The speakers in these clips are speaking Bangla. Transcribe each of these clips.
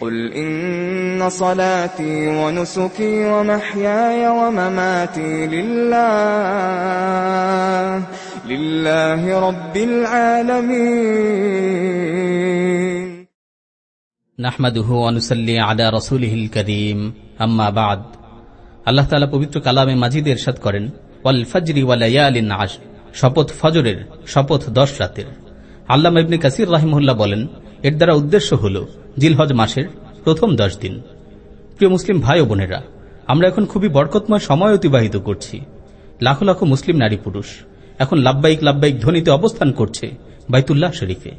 قل إن صلاتي ونسكي ومحياي ومماتي لله لله رب العالمين নাহমাদুহু অনুসল্লি আলা রসুলহিল করিম আম্মা বাদ আল্লাহ তালা পবিত্র কালামে মাজিদ এরশাদ করেন ওয়াল ফজরি ওয়ালায়ালিন আশ শপথ ফজরের শপথ দশ রাতের আল্লাহ ইবনে কাসির রাহিমুল্লাহ বলেন এর দ্বারা উদ্দেশ্য হল জিলহজ মাসের প্রথম দশ দিন। প্রিয় মুসলিম ভাই ও বোনেরা, আমরা এখন খুবই বরকতময় সময় অতিবাহিত করছি। লাখো লাখো মুসলিম নারী পুরুষ এখন লাভবাইক লাভবাইক ধ্বনিতে অবস্থান করছে বাইতুল্লাহ শরীফে।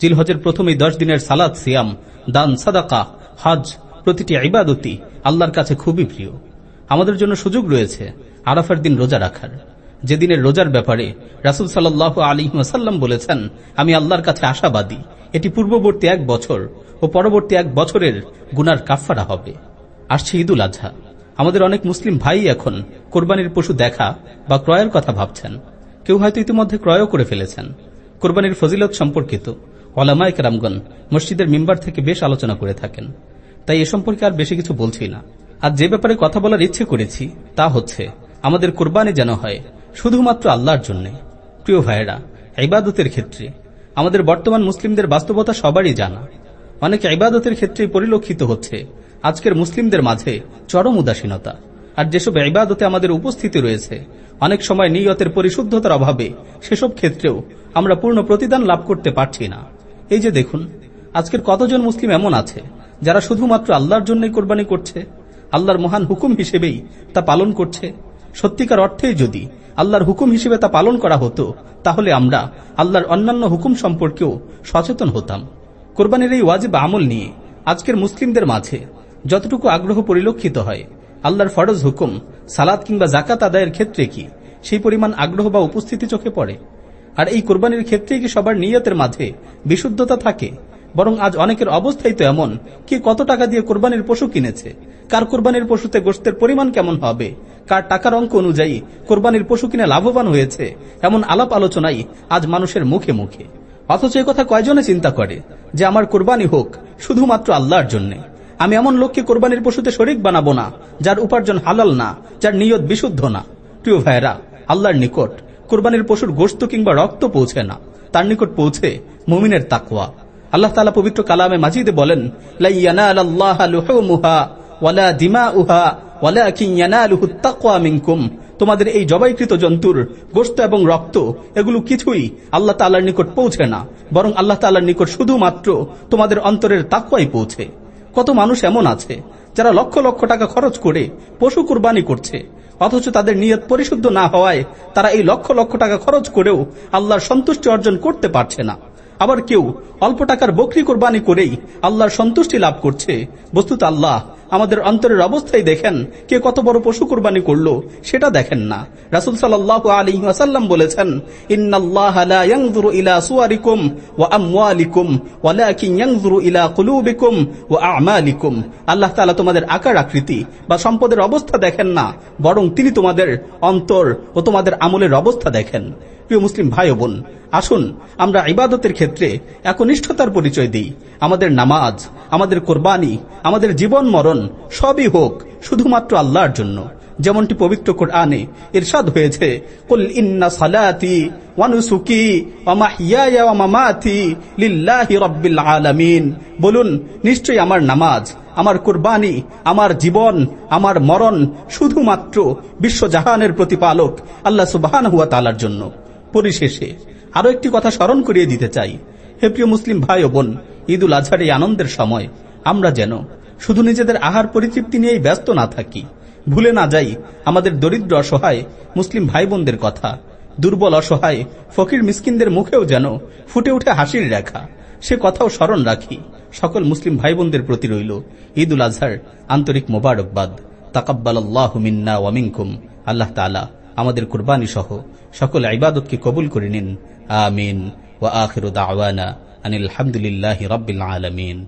জিলহজের প্রথম এই দশ দিনের সালাদ সিয়াম, দান, সাদাকা, হজ প্রতিটি ইবাদতি আল্লাহর কাছে খুবই প্রিয়। আমাদের জন্য সুযোগ রয়েছে আরাফার দিন রোজা রাখার। যেদিনের রোজার ব্যাপারে রাসুল সাল্লাহ আলী ওয়াসাল্লাম বলেছেন, আমি আল্লাহর কাছে আশাবাদী, এটি পূর্ববর্তী এক বছর ও পরবর্তী এক বছরের গুনার কাফারা হবে। আসছে ঈদুল আজহা। আমাদের অনেক মুসলিম ভাই এখন কোরবানির পশু দেখা বা ক্রয়ের কথা ভাবছেন। কেউ হয়তো ইতিমধ্যে ক্রয়ও করে ফেলেছেন। কোরবানির ফজিলত সম্পর্কিত ওলামায় কেরামগন মসজিদের মেম্বার থেকে বেশ আলোচনা করে থাকেন। তাই এ সম্পর্কে আর বেশি কিছু বলছি না। আর যে ব্যাপারে কথা বলার ইচ্ছে করেছি তা হচ্ছে, আমাদের কোরবানি যেন হয় শুধুমাত্র আল্লাহর জন্য। প্রিয় ভাইয়েরা, ইবাদতের ক্ষেত্রে আমাদের বর্তমান মুসলিমদের বাস্তবতা সবারই জানা। অনেক ইবাদতের ক্ষেত্রে পরিলক্ষিত হচ্ছে আজকের মুসলিমদের মাঝে চরম উদাসীনতা। আর যেসব ইবাদতে আমাদের উপস্থিতি রয়েছে, অনেক সময় নিয়তের পরিশুদ্ধতার অভাবে সেসব ক্ষেত্রেও আমরা পূর্ণ প্রতিদান লাভ করতে পারছি না। এই যে দেখুন, আজকের কতজন মুসলিম এমন আছে যারা শুধুমাত্র আল্লাহর জন্যই কোরবানি করছে, আল্লাহর মহান হুকুম হিসেবেই তা পালন করছে? সত্যিকার অর্থেই যদি আল্লাহর হুকুম হিসেবে তা পালন করা হতো, তাহলে আমরা আল্লাহর অন্যান্য হুকুম সম্পর্কেও সচেতন হতাম। কোরবানির এই ওয়াজিব আমল নিয়ে আজকের মুসলিমদের মাঝে যতটুকু আগ্রহ পরিলক্ষিত হয়, আল্লাহর ফরজ হুকুম সালাদ কিংবা জাকাত আদায়ের ক্ষেত্রে কি সেই পরিমাণ আগ্রহ বা উপস্থিতি চোখে পড়ে? আর এই কোরবানির ক্ষেত্রেই কি সবার নিয়তের মাঝে বিশুদ্ধতা থাকে বরং আজ অনেকের অবস্থাই তো এমন, কি কত টাকা দিয়ে কোরবানির পশু কিনেছে? কার কোরবানির পশুতে গোষ্ঠের পরিমাণ কেমন হবে? কার টাকার অঙ্ক অনুযায়ী কোরবানির পশু কিনে লাভবান হয়েছে? এমন আলাপ আলোচনাই আজ মানুষের মুখে মুখে। অথচ কথা কয়জনে চিন্তা করে? যে আমার কোরবানি হোক, শুধুমাত্র আল্লাহর জন্য। আমি এমন লোককে কোরবানির পশুতে শরিক বানাবো না, যার উপার্জন হালাল না, যার নিয়ত বিশুদ্ধ না। প্রিয় ভাইরা আল্লাহর নিকট কোরবানির পশুর গোস্ত কিংবা রক্ত পৌঁছে না। তার নিকট পৌঁছে মুমিনের তাকুয়া আল্লাহ তালা পবিত্র কালামে মাজিদে বলেন তোমাদের এই জবাইকৃত জন্তুর গোস্ত এবং রক্ত, এগুলো কিছুই আল্লাহ তাল্লার নিকট পৌঁছে না, বরং আল্লাহ তাল্লার নিকট শুধুমাত্র তোমাদের অন্তরের তাকুয়াই পৌঁছে। কত মানুষ এমন আছে, যারা লক্ষ লক্ষ টাকা খরচ করে পশু কুরবানি করছে, অথচ তাদের নিয়ত পরিশুদ্ধ না হওয়ায় তারা এই লক্ষ লক্ষ টাকা খরচ করেও আল্লাহর সন্তুষ্টি অর্জন করতে পারছে না। আবার কেউ অল্প টাকার বকরি কোরবানি করেই আল্লাহর সন্তুষ্টি লাভ করছে। বস্তুত আল্লাহ আমাদের অন্তরের অবস্থায় দেখেন, কে কত বড় পশু কোরবানি করল সেটা দেখেন না। রাসুল আসাল্লাম বলেছেন আল্লাহ তালা তোমাদের আকার আকৃতি বা সম্পদের অবস্থা দেখেন না, বরং তিনি তোমাদের অন্তর ও তোমাদের আমলের অবস্থা দেখেন। প্রিয় মুসলিম ভাই বোন, আসুন আমরা ইবাদতের ক্ষেত্রে একনিষ্ঠতার পরিচয় দিই। আমাদের নামাজ, আমাদের কোরবানি, আমাদের জীবন মরণ সবই হোক শুধুমাত্র আল্লাহর জন্য। যেমনটি পবিত্র কোরআনে ইরশাদ হয়েছে, কুল ইন্না সালাতি ওয়া মাহইয়ায়া ওয়া মামাতি লিল্লাহি রাব্বিল আলামিন। বলুন, নিশ্চয়ই আমার নামাজ, আমার কুরবানি, আমার জীবন, আমার মরণ শুধুমাত্র বিশ্বজাহানের প্রতিপালক আল্লাহ সুবহানাহু ওয়া তাআলার জন্য। পরিশেষে আরও একটি কথা স্মরণ করিয়ে দিতে চাই। হে প্রিয় মুসলিম ভাই ও বোন, ঈদুল আজহার এই আনন্দের সময় আমরা যেন শুধু নিজেদের আহার পরিতৃপ্তি নিয়েই ব্যস্ত না থাকি। ভুলে না যাই আমাদের দরিদ্র অসহায় মুসলিম ভাই বোনদের কথা। দুর্বল অসহায় ফকির মিসকিনদের মুখেও যেন ফুটে উঠে হাসির রেখা। সে কথাও স্মরণ রাখি। সকল মুসলিম ভাই বোনদের প্রতি রইল ঈদ উল আজহার আন্তরিক মোবারকবাদ। তাকাব্বাল আল্লাহ মিন্না ওয়ামিনকুম আল্লাহ তালা আমাদের কুরবানি সহ সকল ইবাদতকে কবুল করে নিন। আমিন। ওয়া আখিরু দাওয়ানা আনিল হামদুলিল্লাহি রাব্বিল আলামিন।